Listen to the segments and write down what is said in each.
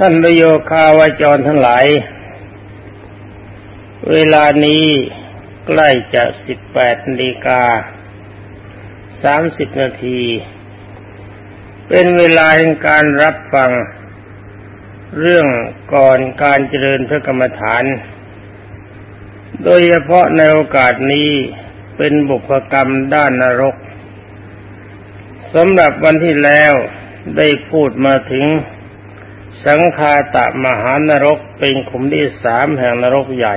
ท่านประโยคาวาจรทั้งหลาย เวลานี้ใกล้จะสิบแปดนาฬิกาสามสิบนาที เป็นเวลาแห่งการรับฟัง เรื่องก่อนการเจริญพระกรรมฐาน โดยเฉพาะในโอกาสนี้เป็นบุพกรรมด้านนรกสำหรับวันที่แล้วได้พูดมาถึง สังคาตะมหานรกเป็นขุมที่สามแห่งนรกใหญ่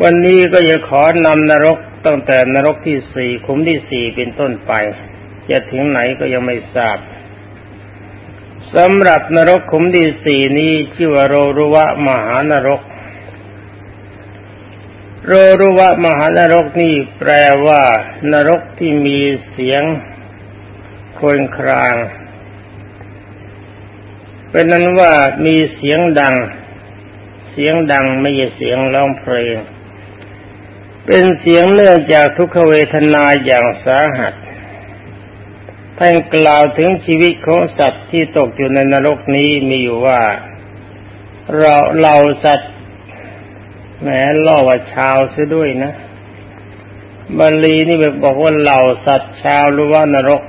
วันนี้ก็จะขอนำนรกตั้งแต่นรกที่สี่ขุมที่สี่เป็นต้นไป จะถึงไหนก็ยังไม่ทราบสำหรับนรกขุมที่สี่นี้ชื่อว่าโรรุวะมหานรก โรรุวะมหานรกนี่แปลว่านรกที่มีเสียงคนคราง เป็นนั้นว่ามีเสียงดัง เสียงดังไม่ใช่เสียงร้องเพลง เป็นเสียงเนื่องจากทุกขเวทนาอย่างสาหัสท่านกล่าวถึงชีวิตของสัตว์ที่ตกอยู่ในนรกนี้มีอยู่ว่า เราเราสัตว์แหมล่อว่าชาวซะด้วยนะบาลีนี่แบบบอกว่าเหล่าสัตว์ชาวหรือว่านรก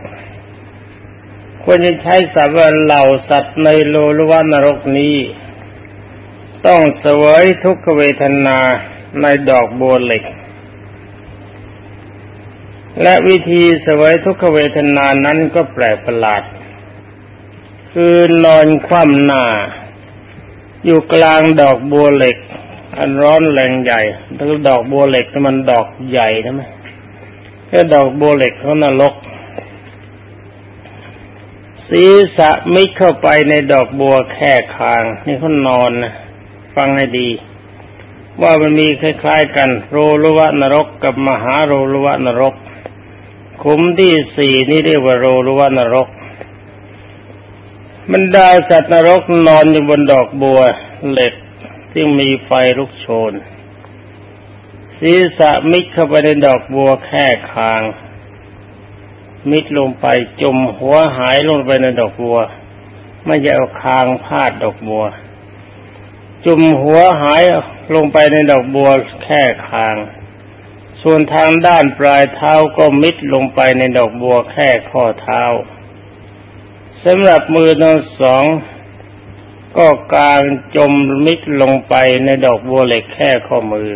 ควรจะใช้สัพว่าเหล่าสัตว์ในโลลวานรกนี้ ต้องเสวยทุกขเวทนาในดอกบัวเหล็ก และวิธีเสวยทุกขเวทนานั้นก็แปลกประหลาด คือนอนคว่ำหน้า อยู่กลางดอกบัวเหล็ก อันร้อนแรงใหญ่แล้วดอกบัวเหล็กมันดอกใหญ่ใช่ไหมแค่ดอกบัวเหล็กเขานรก ศีรษะมิดเข้าไปในดอกบัวแค่คาง นี่เขานอนนะฟังให้ดี ว่ามันมีคล้าย ๆ กัน โรลุวะนรกกับมหาโรลุวะนรก ขุมที่สี่นี่เรียกว่าโรลุวะนรกบรรดาสัตว์นรกนอนอยู่บนดอกบัวเหล็กที่มีไฟลุกโชน ศีรษะมิดเข้าไปในดอกบัวแค่คาง มิดลงไปจมหัวหายลงไปในดอกบัว ไม่จะเอาคางพาดดอกบัว จุมหัวหายลงไปในดอกบัวแค่คาง ส่วนทางด้านปลายเท้าก็มิดลงไปในดอกบัวแค่ข้อเท้าสำหรับมือทั้งสองก็กางจมมิดลงไปในดอกบัวเหล็กแค่ข้อมือ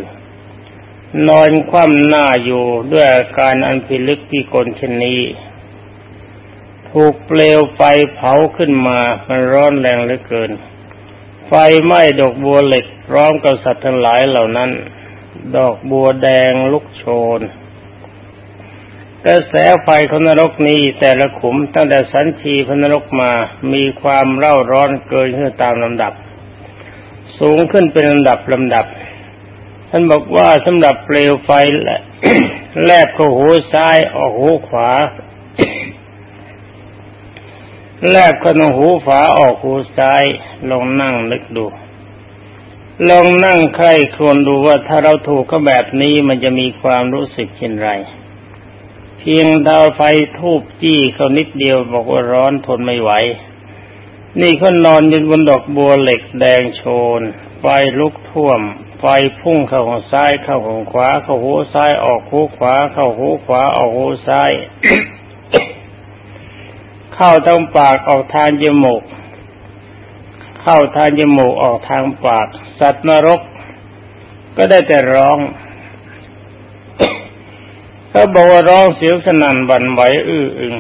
นอนคว่ำหน้าอยู่ด้วยอาการอันพิลึกพิกลเช่นนี้ ถูกเปลวไฟเผาขึ้นมามันร้อนแรงเหลือเกิน ไฟไหม้ดอกบัวเหล็กร้อมกับสัตว์ทั้งหลายเหล่านั้น ดอกบัวแดงลุกโชนกระแสไฟของนรกนี้แต่ละขุมตั้งแต่สันชีพนรกมามีความเร่าร้อนเกินขึ้นตามลำดับ สูงขึ้นเป็นลำดับลำดับ ท่านบอกว่าสำหรับเปลวไฟแลบเข้าหูซ้ายออกหูขวา แลบเข้าหูฝาออกหูซ้าย ลองนั่งนึกดู ลองนั่งใครควรดูว่าถ้าเราถูกก็แบบนี้มันจะมีความรู้สึกเช่นไร เพียงดาวไฟทูบจี้เขานิดเดียวบอกว่าร้อนทนไม่ไหว นี่เขานอนยู่บนดอกบัวเหล็กแดงโชนไฟลุกท่วม ไฟพุ่งเข้าของซ้ายเข้าของขวา เข้าหูซ้ายออกหูขวา เข้าหูขวาออกหูซ้าย เข้าทางปากออกทางจมูก เข้าทางจมูกออกทางปาก สัตว์นรก ก็ได้แต่ร้องเขาบอกว่าร้องเสียงสนั่นบันไหวอื้ออึง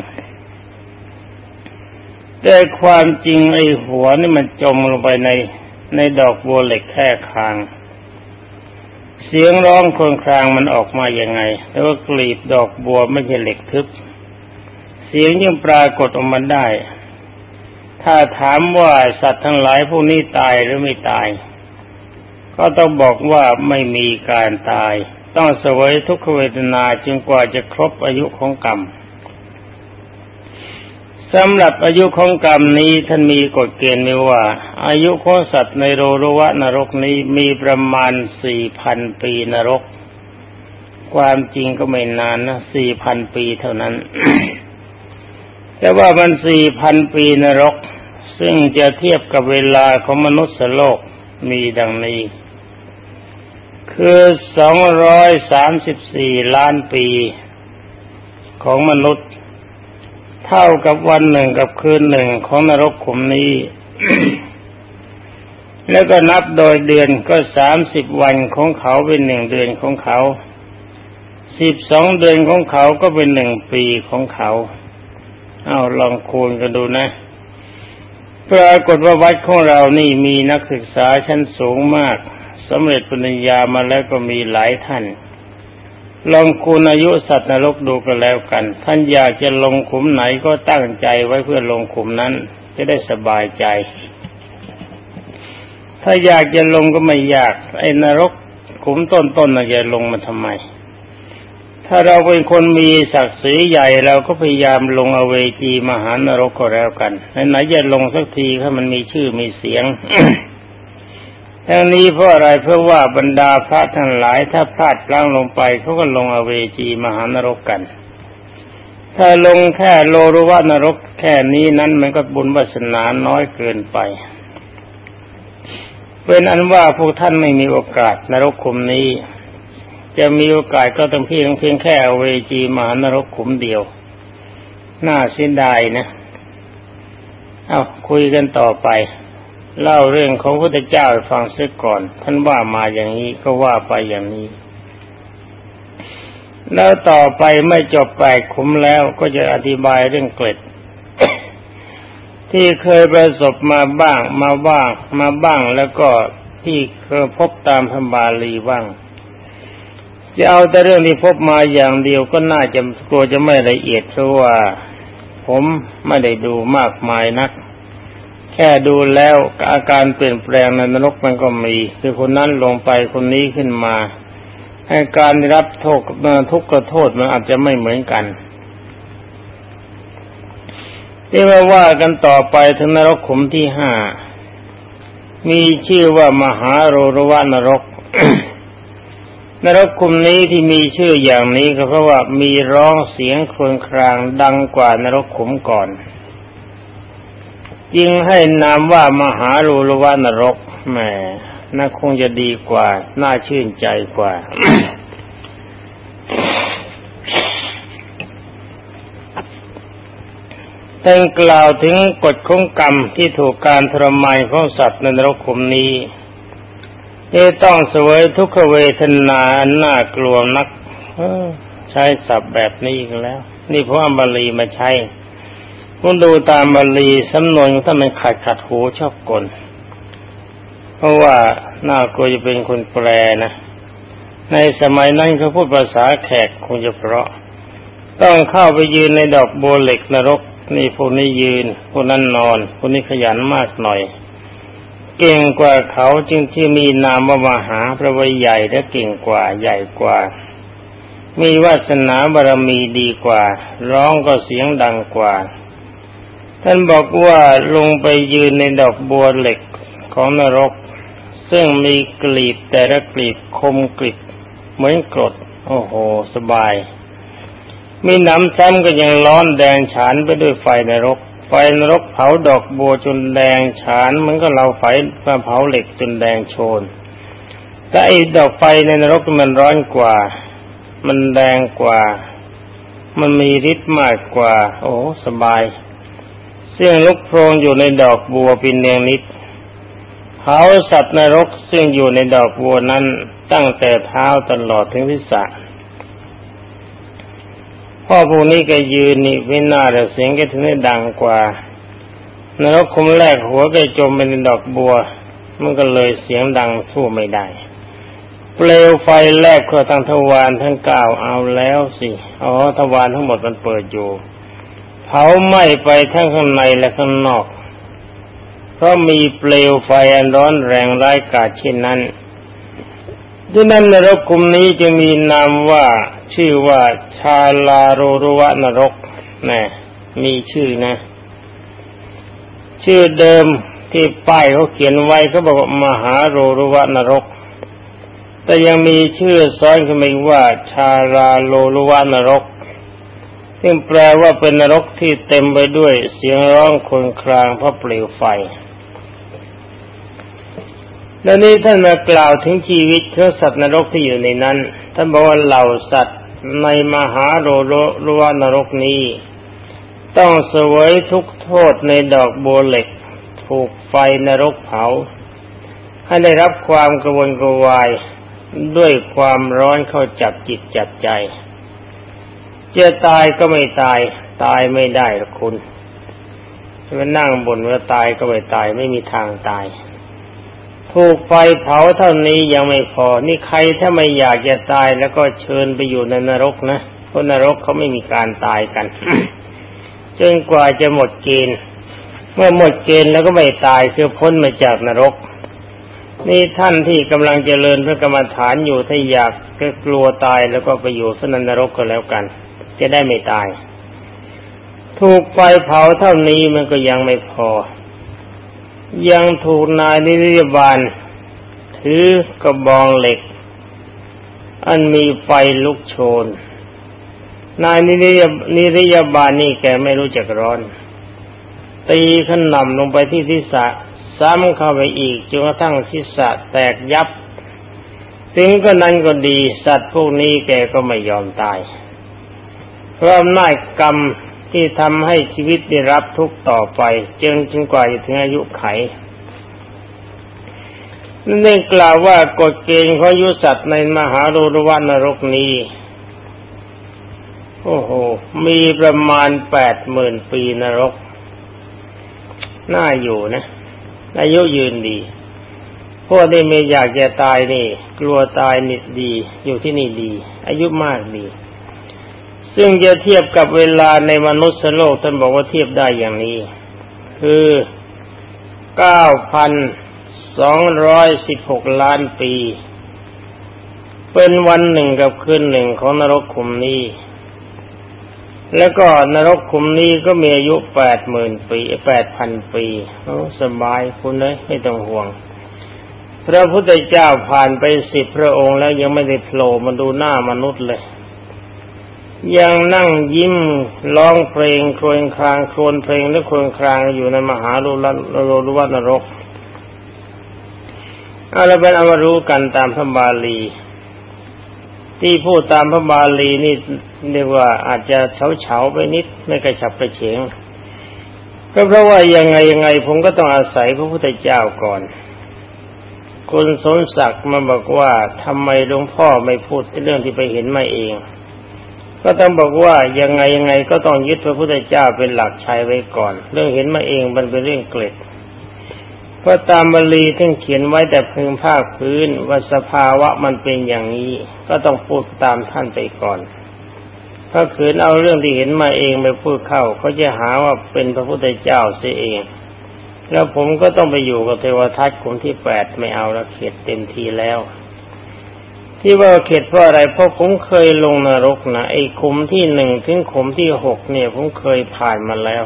แต่ความจริงไอ้หัวนี่มันจมลงไปในในดอกบัวเหล็กแค่คาง เสียงร้องคนครางมันออกมาอย่างไง แล้วก็กลีบดอกบัวไม่ใช่เหล็กทึบ เสียงยังปรากฏออกมาได้ ถ้าถามว่าสัตว์ทั้งหลายพวกนี้ตายหรือไม่ตาย ก็ต้องบอกว่าไม่มีการตาย ต้องเสวยทุกขเวทนาจนกว่าจะครบอายุของกรรม สำหรับอายุของกรรมนี้ท่านมีกฎเกณฑ์ไว้ว่า อายุของสัตว์ในโรรวะนรกนี้มีประมาณสี่พันปีนรก ความจริงก็ไม่นานนะสี่พันปีเท่านั้น แต่ว่ามันสี่พันปีนรก ซึ่งจะเทียบกับเวลาของมนุษย์โลกมีดังนี้ คือสองร้อยสามสิบสี่ล้านปีของมนุษย์ เท่ากับวันหนึ่งกับคืนหนึ่งของนรกขุมนี้ แล้วก็นับโดยเดือนก็สามสิบวันของเขาเป็นหนึ่งเดือนของเขาสิบสองเดือนของเขาก็เป็นหนึ่งปีของเขา เอาลองคูณกันดูนะ ปรากฏว่าวัดของเรานี่มีนักศึกษาชั้นสูงมากสำเร็จปริญญามาแล้วก็มีหลายท่าน ลองคูณอายุสัตว์นรกดูกันแล้วกัน ท่านอยากจะลงขุมไหนก็ตั้งใจไว้เพื่อลงขุมนั้น จะได้สบายใจ ถ้าอยากจะลงก็ไม่ยาก ไอ้นรกขุมต้นๆน่ะจะลงมาทำไม ถ้าเราเป็นคนมีศักดิ์ศรีใหญ่เราก็พยายามลงอเวจีมหานรกก็แล้วกันไหนๆจะลงสักทีถ้ามันมีชื่อมีเสียง ทั้งนี้เพราะอะไรเพราะว่าบรรดาพระทั้งหลายถ้าพลาดพลั้งลงไปเขาก็ลงอเวจีมหานรกกัน ถ้าลงแค่โลรุวานรกแค่นี้นั้นมันก็บุญวาสนาน้อยเกินไปเป็นอันว่าพวกท่านไม่มีโอกาสนรกคุมนี้ จะมีโอกาสก็ต้องเพียงเพียงแค่เวจีมหานรกขุมเดียว น่าเสียดายนะ เอาคุยกันต่อไป เล่าเรื่องของพระเจ้าฟังเสียก่อน ท่านว่ามาอย่างนี้ก็ว่าไปอย่างนี้ แล้วต่อไปไม่จบแปดขุมแล้วก็จะอธิบายเรื่องเกล็ด ที่เคยประสบมาบ้างมาบ้างมาบ้างแล้วก็ที่เคยพบตามพระบาลีบ้าง จะเอาแต่เรื่องที่พบมาอย่างเดียวก็น่าจะกลัวจะไม่ละเอียดเพราะว่า ผมไม่ได้ดูมากมายนัก แค่ดูแล้วอาการเปลี่ยนแปลงในนรกมันก็มี คือคนนั้นลงไปคนนี้ขึ้นมาให้การรับโทษทุกข์กระโทษมันอาจจะไม่เหมือนกันที่มาว่ากันต่อไปถึงนรกขุมที่ห้ามีชื่อว่ามหาโรรวานรก นรกคุมนี้ที่มีชื่ออย่างนี้ก็เพราะว่ามีร้องเสียงครวญครางดังกว่านรกขุมก่อน จึงให้นามว่ามหาลูลวานรกแหมน่าคงจะดีกว่า น่าชื่นใจกว่า ท่านกล่าวถึงกฎของกรรมที่ถูกการทรมานของสัตว์ในนรกขุมนี้จะต้องเสวยทุกขเวทนาอันน่ากลัวนักใช้ศัพท์แบบนี้กันแล้ว นี่เพราะอัมบาลีมาใช้ คุณดูตามบาลีสำนวนถ้ามันขัดขัดหูชอบกล เพราะว่าน่ากลัวจะเป็นคนแปลนะ ในสมัยนั้นเขาพูดภาษาแขกคงจะเพราะ ต้องเข้าไปยืนในดอกบัวเหล็กนรก นี่พวกนี้ยืนพวกนั้นนอนพวกนี้ขยันมากหน่อย เก่งกว่าเขาจึงที่มีนามว่ามหาพระวิใหญ่และเก่งกว่าใหญ่กว่า มีวาสนาบารมีดีกว่า ร้องก็เสียงดังกว่า ท่านบอกว่าลงไปยืนในดอกบัวเหล็กของนรก ซึ่งมีกลีบแต่ละกลีบคมกริบเหมือนกรด โอ้โห สบาย มีน้ำซ้ำก็ยังร้อนแดงฉานไปด้วยไฟนรก ไฟนรกเผาดอกบัวจนแดงฉานมันก็เราไฟมาเผาเหล็กจนแดงโชนแต่ไอ้ดอกไฟในนรกมันร้อนกว่า มันแดงกว่า มันมีฤทธิ์มากกว่า โอ้สบาย เสียงลุกโพรงอยู่ในดอกบัวเป็นเนียงนิดเผาสัตว์นรกซึ่งอยู่ในดอกบัวนั้นตั้งแต่เท้าตลอดถึงทิศะพ่อผู้นี้แกยืนนี่ไม่น่าแต่เสียงแกถึงได้ดังกว่านรกคุมแรกหัวแกจมเป็นดอกบัว มันก็เลยเสียงดังสู้ไม่ได้ เปลวไฟแรกก็ทั้งทวารทั้งเก้าเอาแล้วสิ อ๋อทวารทั้งหมดมันเปิดอยู่ เผาไหม้ไปทั้งข้างในและข้างนอกเพราะมีเปลวไฟอันร้อนแรงร้ายกาจเช่นนั้นดังนั้นนรกคุมนี้จะมีนามว่าชื่อว่าชาลาโรรุวะนรกนะมีชื่อนะ ชื่อเดิมที่ป้ายเขาเขียนไว้เขาบอกว่ามหาโรรุวะนรก แต่ยังมีชื่อซ้อนขึ้นมาว่า ชาลาโรรุวะนรก ซึ่งแปลว่าเป็นนรกที่เต็มไปด้วยเสียงร้องคนครางเพราะเปลวไฟ และนี้ท่านมากล่าวถึงชีวิตของสัตว์นรกที่อยู่ในนั้น ท่านบอกว่าเหล่าสัตว์ในมหาโรโรรวนรกนี้ ต้องเสวยทุกโทษในดอกบัวเหล็ก ถูกไฟนรกเผา ให้ได้รับความกระวนกระวายด้วยความร้อนเข้าจับจิตจับใจ จะตายก็ไม่ตาย ตายไม่ได้หรอกคุณจะมานั่งบนว่าตายก็ไม่ตายไม่มีทางตาย ถูกไฟเผาเท่านี้ยังไม่พอ นี่ใครถ้าไม่อยากจะตายแล้วก็เชิญไปอยู่ในนรกนะเพราะนรกเขาไม่มีการตายกันจนกว่าจะหมดเกณฑ์เมื่อหมดเกณฑ์แล้วก็ไม่ตายคือพ้นมาจากนรก นี่ท่านที่กำลังเจริญพระกรรมฐานอยู่ถ้าอยากก็กลัวตายแล้วก็ไปอยู่สนันนรกก็แล้วกัน จะได้ไม่ตาย ถูกไฟเผาเท่านี้มันก็ยังไม่พอ ยังถูกนายนิริยบาลถือกระบองเหล็ก อันมีไฟลุกโชน นายนิริยนิรยบาลนี่แกไม่รู้จักร้อน ตีขนำลงไปที่ทิศะซ้ำเข้าไปอีกจนกระทั่งทิศะแตกยับ ถึงก็นั้นก็ดี สัตว์พวกนี้แกก็ไม่ยอมตาย เพราะอำนาจกรรมที่ทำให้ชีวิตได้รับทุกต่อไป จึงจนกว่าจะถึงอายุไขนั่นเองกล่าวว่ากฎเกณฑ์ของยุสัตว์ในมหาโรรวนรกนี้ โอ้โห มีประมาณแปดหมื่นปีนรก น่าอยู่นะ อายุยืนดีพวกที่ไม่อยากจะตายนี่ กลัวตายนิดดี อยู่ที่นี่ดี อายุมากดี ซึ่งจะเทียบกับเวลาในมนุษย์โลกท่านบอกว่าเทียบได้อย่างนี้ คือเก้าพันสองร้อยสิบหกล้านปี เป็นวันหนึ่งกับคืนหนึ่งของนรกขุมนี้ แล้วก็นรกขุมนี้ก็มีอายุแปดหมื่นปีแปดพันปีโอ้สบายคุณเลยไม่ต้องห่วงพระพุทธเจ้าผ่านไปสิบพระองค์แล้วยังไม่ได้โผล่มาดูหน้ามนุษย์เลย ยังนั่งยิ้มร้องเพลงครวญครางครวญเพลงและครวญครางอยู่ในมหาลุลโลลุวัตนรกอะไรเป็นอามารู้กันตามพระบาลี ที่พูดตามพระบาลีนี่เรียกว่าอาจจะเฉาเฉาไปนิดไม่กระฉับกระเฉงก็เพราะว่ายังไงยังไงผมก็ต้องอาศัยพระพุทธเจ้าก่อนคุณสนศักดิ์มาบอกว่าทำไมหลวงพ่อไม่พูดเรื่องที่ไปเห็นมาเอง ก็ต้องบอกว่ายังไงยังไงก็ต้องยึดพระพุทธเจ้าเป็นหลักชัยไว้ก่อน เรื่องเห็นมาเองมันเป็นเรื่องเกล็ดเพราะตามบาลีท่านเขียนไว้แต่พึงภาคพื้นว่าสภาวะมันเป็นอย่างนี้ ก็ต้องพูดตามท่านไปก่อน ถ้าขืนเอาเรื่องที่เห็นมาเองไปพูดเข้าเขาจะหาว่าเป็นพระพุทธเจ้าเสียเอง แล้วผมก็ต้องไปอยู่กับเทวทัตขุมที่แปดไม่เอาละเข็ดเต็มทีแล้ว ที่ว่าเข็ดเพราะอะไรเพราะผมเคยลงนรกนะไอ้ขุมที่หนึ่งถึงขุมที่หกเนี่ยผมเคยผ่านมาแล้ว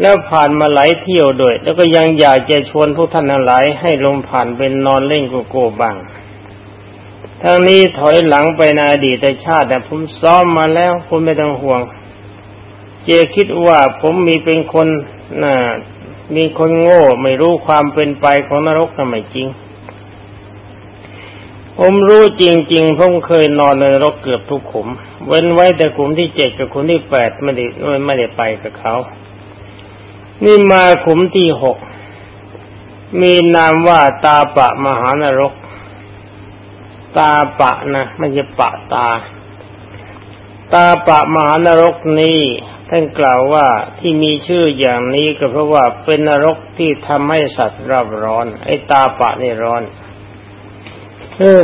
แล้วผ่านมาหลายเที่ยวด้วย แล้วก็ยังอยากจะชวนพวกท่านหลายให้ลงผ่านเป็นนอนเล่นโกโก้บ้างทั้งนี้ถอยหลังไปในอดีตชาติแต่ผมซ้อมมาแล้วคุณไม่ต้องห่วง เจคิดว่าผมมีเป็นคนน่ะมีคนโง่ไม่รู้ความเป็นไปของนรกทำไมจริง ผมรู้จริงๆผมเคยนอนในรถเกือบทุกขุม เว้นไว้แต่ขุมที่เจ็ดกับขุมที่แปดไม่ได้ไม่ได้ไปกับเขา นี่มาขุมที่หกมีนามว่าตาปะมหานรก ตาปะนะไม่ใช่ปะตา ตาปะมหานรกนี้ท่านกล่าวว่าที่มีชื่ออย่างนี้ก็เพราะว่าเป็นนรกที่ทำให้สัตว์รับร้อน ไอ้ตาปะนี่ร้อน เออ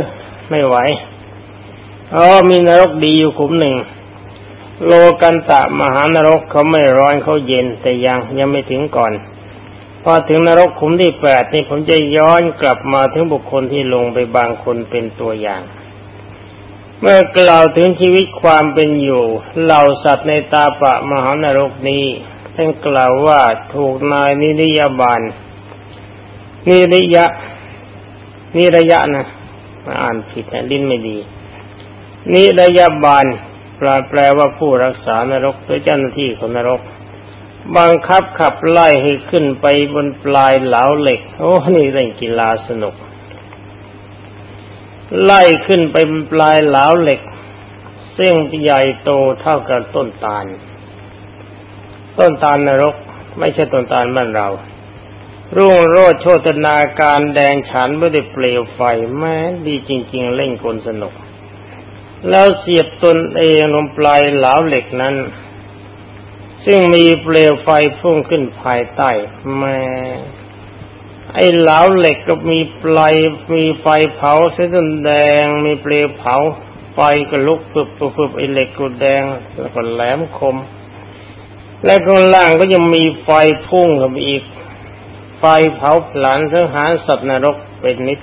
ไม่ไหวอ๋อมีนรกดีอยู่ขุมหนึ่ง โลกันตะมหานรกเขาไม่ร้อนเขาเย็นแต่ยังยังไม่ถึงก่อน พอถึงนรกขุมที่แปดนี่ผมจะย้อนกลับมาถึงบุคคลที่ลงไปบางคนเป็นตัวอย่าง เมื่อกล่าวถึงชีวิตความเป็นอยู่เหล่าสัตว์ในตาปะมหานรกนี้ท่านกล่าวว่าถูกนายนิริยบาลนิริยะนิระยะนะ มาอ่านผิดแลิ้นไม่ดีนิระยะบาลแปลาแปลว่าผู้รักษานรกหรือเจ้าหน้าที่ของนรก บังคับขับไล่ให้ขึ้นไปบนปลายเหลาเหล็ก โอ้นี่เล่นกีฬาสนุก ไล่ขึ้นไปบนปลายเหลาเหล็ก ซึ่งใหญ่โตเท่ากับต้นตาล ต้นตาลนรก ไม่ใช่ต้นตาลบ้านเรา รุ่งโรดโชตนาการแดงฉันไม่ได้เปลวไฟแม้ดีจริง ๆ เล่นกลสนุก แล้วเสียบตนเองลงปลายเหลาเหล็กนั้น ซึ่งมีเปลวไฟพุ่งขึ้นภายใต้แม่ไอ้เหลาเหล็กก็มีปลายมีไฟเผาเส้นแดง มีเปลวเผาไฟก็ลุกปึบปึบปึบไอ้เหล็กก็แดงแล้วก็แหลมคม และข้างล่างก็ยังมีไฟพุ่งกับอีก ไฟเผาผลาญสังหารสัตว์นรกเป็นนิด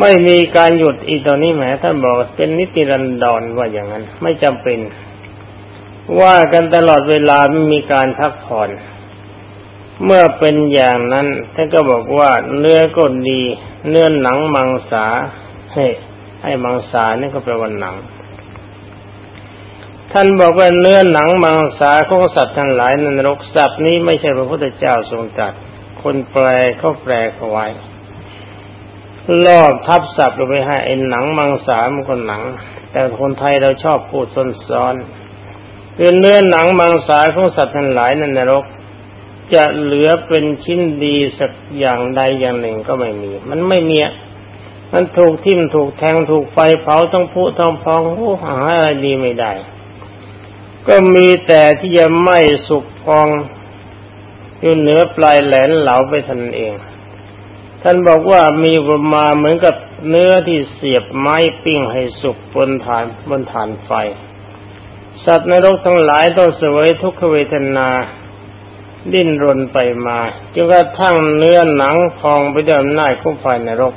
ไม่มีการหยุดอีตอนนี้แหมท่านบอกเป็นนิติรันดรว่าอย่างนั้น ไม่จำเป็น ว่ากันตลอดเวลาไม่มีการพักผ่อน เมื่อเป็นอย่างนั้นท่านก็บอกว่าเนื้อก็ดี เนื้อหนังมังสาเฮ้ไอ้มังสานี่ก็แปลว่าหนัง ท่านบอกว่าเนื้อหนังมังสาของสัตว์ทั้งหลายในนรกสัตว์นี้ไม่ใช่พระพุทธเจ้าทรงตรัสคนแปลเขาแปลเขาไว้ลอบทับศัพท์ลงไปให้ไอ้หนังมังสามันก็หนัง แต่คนไทยเราชอบพูดซ้อนๆคือเนื้อหนังมังสาของสัตว์ทั้งหลายในนรก จะเหลือเป็นชิ้นดีสักอย่างใดอย่างหนึ่งก็ไม่มี มันไม่มีมันถูกทิ่มถูกแทงถูกไฟเผาต้องพุต้องพองโอ้หาอะไรดีไม่ได้ ก็มีแต่ที่จะไม้สุกพองอยู่เหนือปลายแหลนเหลาไปทันเอง ท่านบอกว่ามีประมาเหมือนกับเนื้อที่เสียบไม้ปิ้งให้สุกบนฐานบนฐานไฟ สัตว์ในโลกทั้งหลายต้องเสวยทุกขเวทนา ดิ้นรนไปมาจนกระทั่งเนื้อหนังพองไปด้วยอำนาจของไฟนรก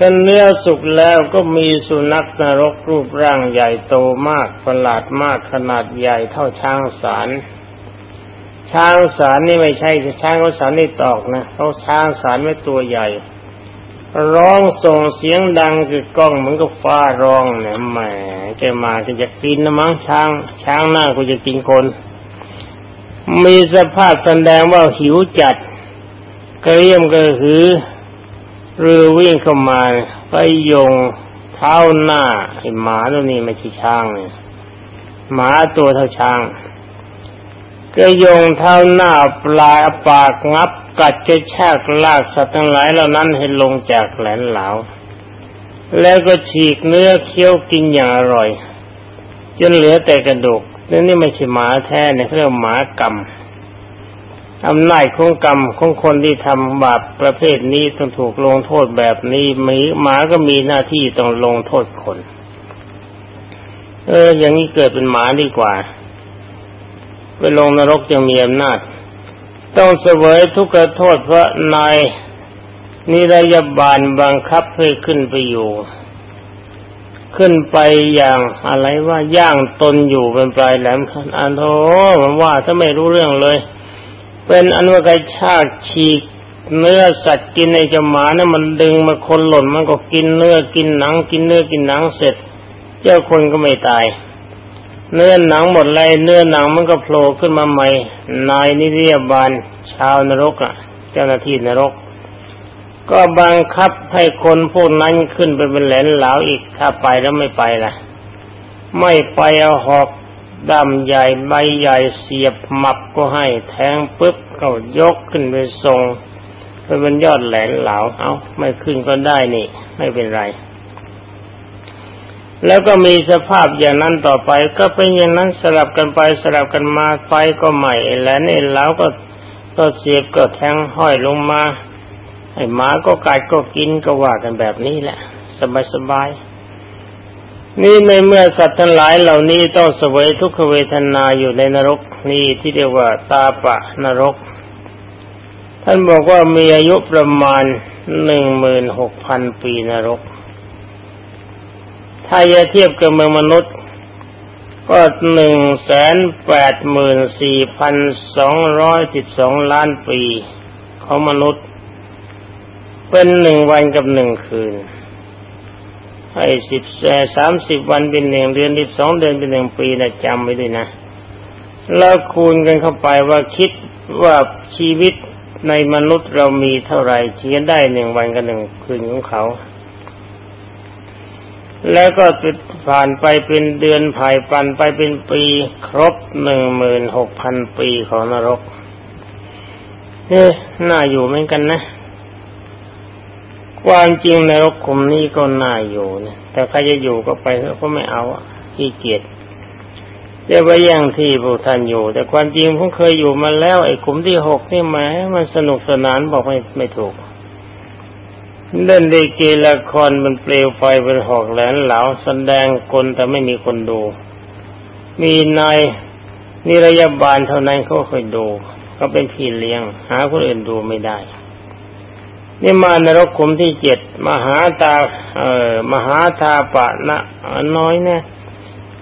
กันเนื้อสุกแล้วก็มีสุนัขนรกรูปร่างใหญ่โตมากประหลาดมากขนาดใหญ่เท่าช้างสารช้างสารนี่ไม่ใช่ช้างเขาสารนี่ตอกนะเขาช้างสารไม่ตัวใหญ่ ร้องส่งเสียงดังคือกล้องเหมือนกับฟ้าร้องเนี่ยแหมแกมาก็จะกินนะมั้งช้าง ช้างหน้าก็จะกินคน มีสภาพแสดงว่าหิวจัดกระเรียมกระหือ เรือวิ่งเข้ามาไปยงเท้าหน้าไอ้หมาตัวนี้ไม่ใช่ช้างเนี่ยหมาตัวเท่าช้างก็ยงเท้าหน้าปลายปากงับกัดกระชากลากสัตว์ทั้งหลายเหล่านั้นให้ลงจากแหลนเหลาแล้วก็ฉีกเนื้อเคี้ยวกินอย่างอร่อย จนเหลือแต่กระดูกนี่นี่ไม่ใช่หมาแท้เนี่ยเรียกหมากรรม อำนาจของกรรมของคนที่ทำบาปประเภทนี้ต้องถูกลงโทษแบบนี้มีหมาก็มีหน้าที่ต้องลงโทษคน เออ อย่างนี้เกิดเป็นหมาดีกว่า ไปลงนรกจะมีอำนาจ ต้องเสวยทุกข์โทษเพราะนายนิรยาบาลบังคับให้ขึ้นไปอยู่ ขึ้นไปอย่างอะไรว่าย่างตนอยู่เป็นปลายแหลมอันโธมันว่าถ้าไม่รู้เรื่องเลย เป็นอันว่ากระชากฉีกเนื้อสัตว์กินในจหมาเนี่ยมันดึงมาคนหล่นมันก็กินเนื้อกินหนัง กินเนื้อกินหนังเสร็จ เจ้าคนก็ไม่ตาย เนื้อหนังหมดเลยเนื้อหนังมันก็โผล่ขึ้นมาใหม่ นายนิเรียบาลชาวนรกอะ เจ้าหน้าที่นรก ก็บังคับให้คนพวกนั้นขึ้นไปเป็นแหลนเหลาอีกถ้าไปแล้วไม่ไปล่ะ ไม่ไปเอาหอก ดำใหญ่ใบใหญ่เสียบหมับก็ให้แทงปุ๊บก็ยกขึ้นไปทรงไปบนยอดแหลนเหลาเอาไม่ขึ้นก็ได้นี่ ไม่เป็นไร แล้วก็มีสภาพอย่างนั้นต่อไป ก็เป็นอย่างนั้นสลับกันไปสลับกันมาไฟก็ใหม่แหล้วนี่เหลาก็ก็เสียบก็แทงห้อยลงมาไอ้หมาก็กัดก็กินก็ว่ากันแบบนี้แหละ สบายสบาย นี่ในเมื่อสัตว์ทั้งหลายเหล่านี้ต้องเสวยทุกขเวทนาอยู่ในนรกนี่ที่เรียกว่าตาปะนรก ท่านบอกว่ามีอายุประมาณหนึ่งหมื่นหกพันปีนรก ถ้าจะเทียบกับเมืองมนุษย์ ก็หนึ่งแสนแปดหมื่นสี่พันสองร้อยสิบสองล้านปีของมนุษย์ เป็นหนึ่งวันกับหนึ่งคืน ให้สิบสามสิบวันเป็นหนึ่งเดือนสิบสองเดือนเป็นหนึ่งปีนะจำไว้ด้วยนะ แล้วคูณกันเข้าไปว่าคิดว่าชีวิตในมนุษย์เรามีเท่าไหร่เขียนได้หนึ่งวันกับหนึ่งคืนของเขา แล้วก็ผ่านไปเป็นเดือนผ่ายปันไปเป็นปีครบหนึ่งหมื่นหกพันปีของนรกเฮ้น่าอยู่เหมือนกันนะ ความจริงนรกขุมนี้ก็น่าอยู่นะแต่ใครจะอยู่ก็ไปก็ไม่เอาขี้เกียจจะไปย่งที่พวกท่านอยู่ แต่ความจริงผมเคยอยู่มาแล้วไอ้ขุมที่หกนี่แหมมันสนุกสนานบอกไม่ไม่ถูก เล่นดีเกละครมันเปลวไฟเป็นหอกแหลนเหลาแสดงกลแต่ไม่มีคนดู มีนายนิรยาบาลเท่านั้นเขาเคยดู ก็เป็นพี่เลี้ยง หาคนอื่นดูไม่ได้ นี่มานรกขุมที่เจ็ดมหาตาเอ่อมหาตาปะนะน้อยนี่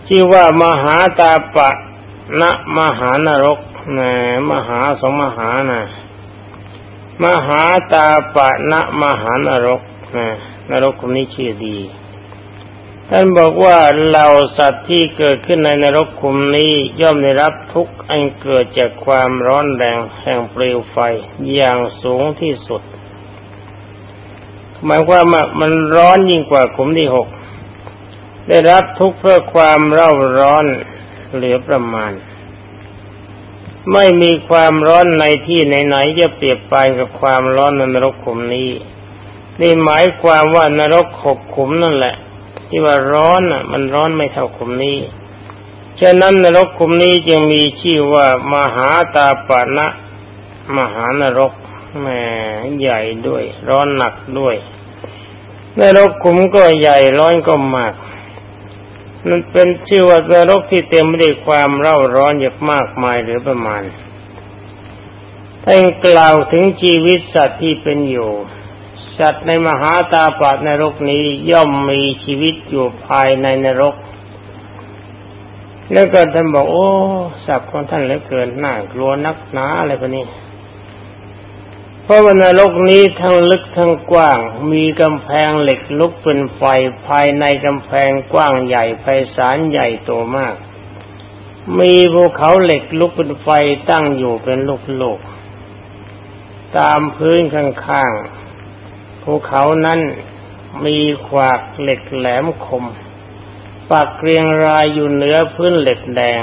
ชื่อว่ามหาตาปะนะมหานรกนะมหาสองมหานะมหาตาปะนะมหานรกนะนรกขุมนี้ชื่อดี ท่านบอกว่าเหล่าสัตว์ที่เกิดขึ้นในนรกขุมนี้ย่อมได้รับทุกข์อันเกิดจากความร้อนแรงแห่งเปลวไฟอย่างสูงที่สุด หมายความว่ามันร้อนยิ่งกว่าขุมที่หกได้รับทุกข์เพื่อความเร่าร้อนเหลือประมาณ ไม่มีความร้อนในที่ไหนๆจะเปรียบไปกับความร้อนในนรกขุมนี้นี่หมายความว่านรกหกขุมนั่นแหละ ที่ว่าร้อนอะ มันร้อนไม่เท่าคุมนี้ฉะนั้นนรกคุมนี้จึงมีชื่อว่ามหาตาปานะ มหานรก แหมใหญ่ด้วย ร้อนหนักด้วยนรกขุมก็ใหญ่ร้อนก็มากนั่นเป็นชื่อว่านรกที่เต็มไปด้วยความเร่าร้อนอย่างมากมายหรือประมาณท่านกล่าวถึงชีวิตสัตว์ที่เป็นอยู่ สัตว์ในมหาตาปาดนรกนี้ย่อมมีชีวิตอยู่ภายในนรก แล้วก็ท่านบอกโอ้สัตว์ของท่านเหลือเกินน่ากลัวนักหนาอะไรพวกนี้ เพราะว่านรกนี้ทั้งลึกทั้งกว้าง มีกำแพงเหล็กลุกเป็นไฟภายในกำแพงกว้างใหญ่ไพศาลใหญ่โตมาก มีภูเขาเหล็กลุกเป็นไฟตั้งอยู่เป็นลูกๆตามพื้นข้างๆภูเขานั้นมีขวากเหล็กแหลมคมปักเรียงรายอยู่เหนือพื้นเหล็กแดง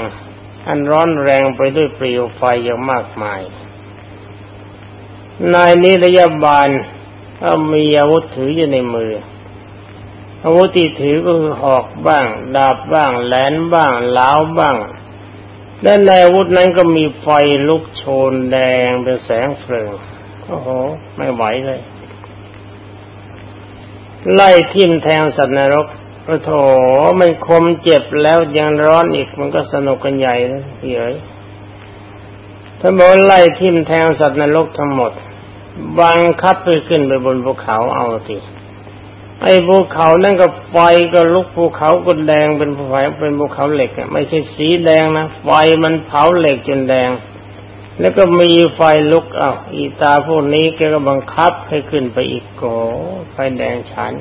อันร้อนแรงไปด้วยเปลวไฟอย่างมากมาย นายนิรยาบาลก็มีอาวุธถืออยู่ในมือ อาวุธที่ถือก็คือหอกบ้าง ดาบบ้าง แหลนบ้างล้าบ้างและในอาวุธนั้นก็มีไฟลุกโชนแดงเป็นแสงเพลิงโอ้โห ไม่ไหวเลย ไล่ทิ่มแทงสัตว์นรกโอ้โถมันคมเจ็บแล้วยังร้อนอีกมันก็สนุกกันใหญ่นะพี่เอ๋ย ถ้าบอกไล่ทิมแทงสัตว์นรกทั้งหมด บังคับไปขึ้นไปบนภูเขาเอาสิไอ้ภูเขานั่นก็ไฟก็ลุกภูเขาก็แดงเป็นไฟเป็นภูเขาเหล็กอะไม่ใช่สีแดงนะไฟมันเผาเหล็กจนแดง แล้วก็มีไฟลุกอ้าอีตาพวกนี้แกก็บังคับให้ขึ้นไปอีกโกไฟแดงฉัน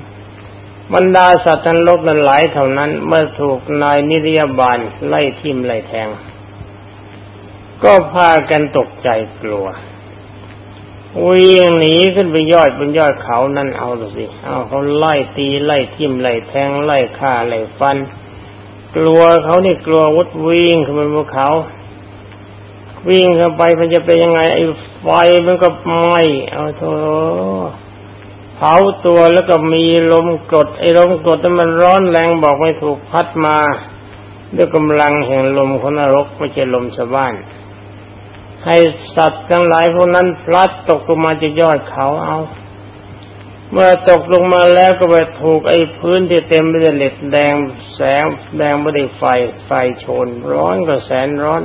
บรรดาสัตว์ทั้งโลกนั้นหลายเท่านั้น เมื่อถูกนายนิรยาบาลไล่ทิมไล่แทง ก็พากันตกใจกลัววิ่งหนีขึ้นไปยอดบนยอดเขานั่นเอาดูสิ เอาเขาไล่ตีไล่ทิ่มไล่แทงไล่ฆ่าไล่ฟัน กลัวเขานี่กลัววุดวิ่งขึ้นไปบนเขา วิ่งเข้าไปมันจะเป็นยังไงไอ้ไฟมันก็ไหม้เอาโถเผาตัวแล้วก็มีลมกดไอ้ลมกดนั้นมันร้อนแรงบอกไม่ถูกพัดมา ด้วยกำลังแห่งลมของนรกไม่ใช่ลมชาวบ้าน ให้สัตว์ทั้งหลายพวกนั้นพลัดตกลงมาจากยอดเขาเอา เมื่อตกลงมาแล้วก็ไปถูกไอ้พื้นที่เต็มไปด้วยเหล็กแดงแสงแดงไม่ได้ไฟไฟโชน ร้อนก็แสนร้อน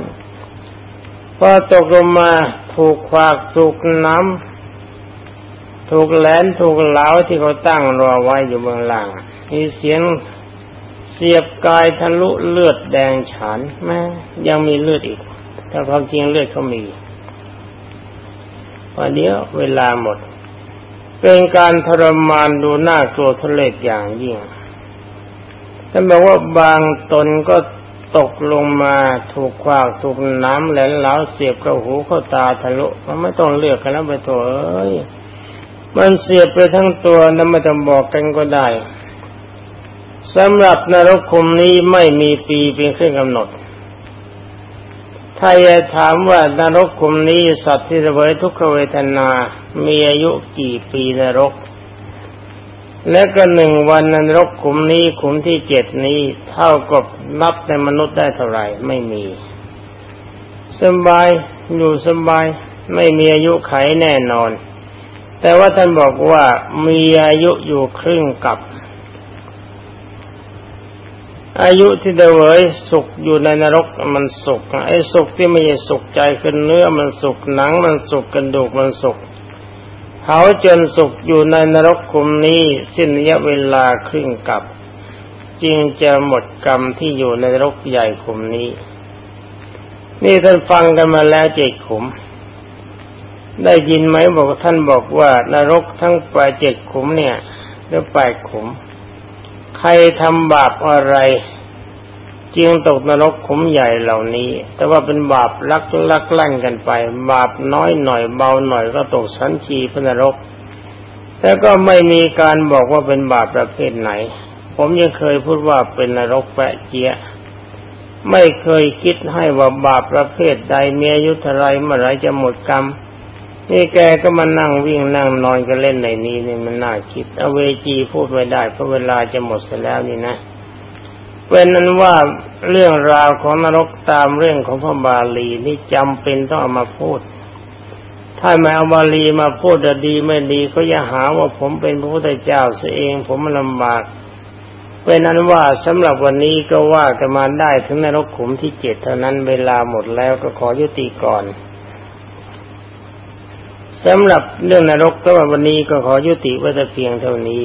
พอตกลงมาถูกควากถูกน้ำถูกแหลนถูกเหลาที่เขาตั้งรอไว้อยู่เบื้องล่างมีเสียงเสียบกายทะลุเลือดแดงฉานแม่ยังมีเลือดอีก แต่ความจริงเลือดเขามีวันนี้เวลาหมด เป็นการทรมานดูหน้ากลัวทะเลอย่างยิ่งท่านบอกว่าบางตนก็ตกลงมาถูกควากถูกน้ำแหลนเหลาเสียบกระหูเข้าตาทะลุมันไม่ต้องเลือกกันแล้วไปตัวเอ้ยมันเสียบไปทั้งตัวนั้นไม่ต้องบอกกันก็ได้สำหรับนรกคุมนี้ไม่มีปีเป็นเครื่องกำหนด ถ้าจะถามว่านรกคุมนี้สัตว์ที่เสวยทุกขเวทนา มีอายุกี่ปีนรก และก็หนึ่งวันนรกขุมนี้ขุมที่เจ็ดนี้เท่ากับนับในมนุษย์ได้เท่าไหร่ไม่มีสบายอยู่สบายไม่มีอายุไขแน่นอน แต่ว่าท่านบอกว่ามีอายุอยู่ครึ่งกับ อายุที่เดเวยสุขอยู่ในนรกมันสุขไอ้สุขที่ไม่ใช่สุขใจคือเนื้อมันสุขหนังมันสุขกระดูกมันสุขเผาจนสุขอยู่ในนรกคุมนี้สิ้นระยะเวลาครึ่งกับจึงจะหมดกรรมที่อยู่ในนรกใหญ่คุมนี้ นี่ท่านฟังกันมาแล้วเจ็ดขุม ได้ยินไหมบอกท่านบอกว่านรกทั้งแปดเจ็ดขุมเนี่ยหรือแปดขุม ใครทำบาปอะไร จึงตกนรกขุมใหญ่เหล่านี้ แต่ว่าเป็นบาปลักลักลั่นกันไป บาปน้อยหน่อยเบาหน่อยก็ตกสันชีพนรก แต่ก็ไม่มีการบอกว่าเป็นบาปประเภทไหน ผมยังเคยพูดว่าเป็นนรกแปะเจียไม่เคยคิดให้ว่าบาปประเภทใดมีอายุเท่าไรเมื่อไรจะหมดกรรม นี่แกก็มานั่งวิ่งนั่งนอนกันเล่นในนี้นี่มันน่าคิดอเวจีพูดไม่ได้เพราะเวลาจะหมดเสียแล้วนี่นะเป็นนั้นว่าเรื่องราวของนรกตามเรื่องของพระบาลีนี่จำเป็นต้องเอามาพูด ถ้าไม่เอาบาลีมาพูดดีไม่ดีก็อย่าหาว่าผมเป็นพระพุทธเจ้าเสียเองผมมันลำบากเป็นนั้นว่าสำหรับวันนี้ก็ว่ากันมาได้ถึงนรกขุมที่เจ็ดเท่านั้นเวลาหมดแล้วก็ขอยุติก่อน สำหรับเรื่องนรกก็วันนี้ก็ขอยุติไว้แต่เพียงเท่านี้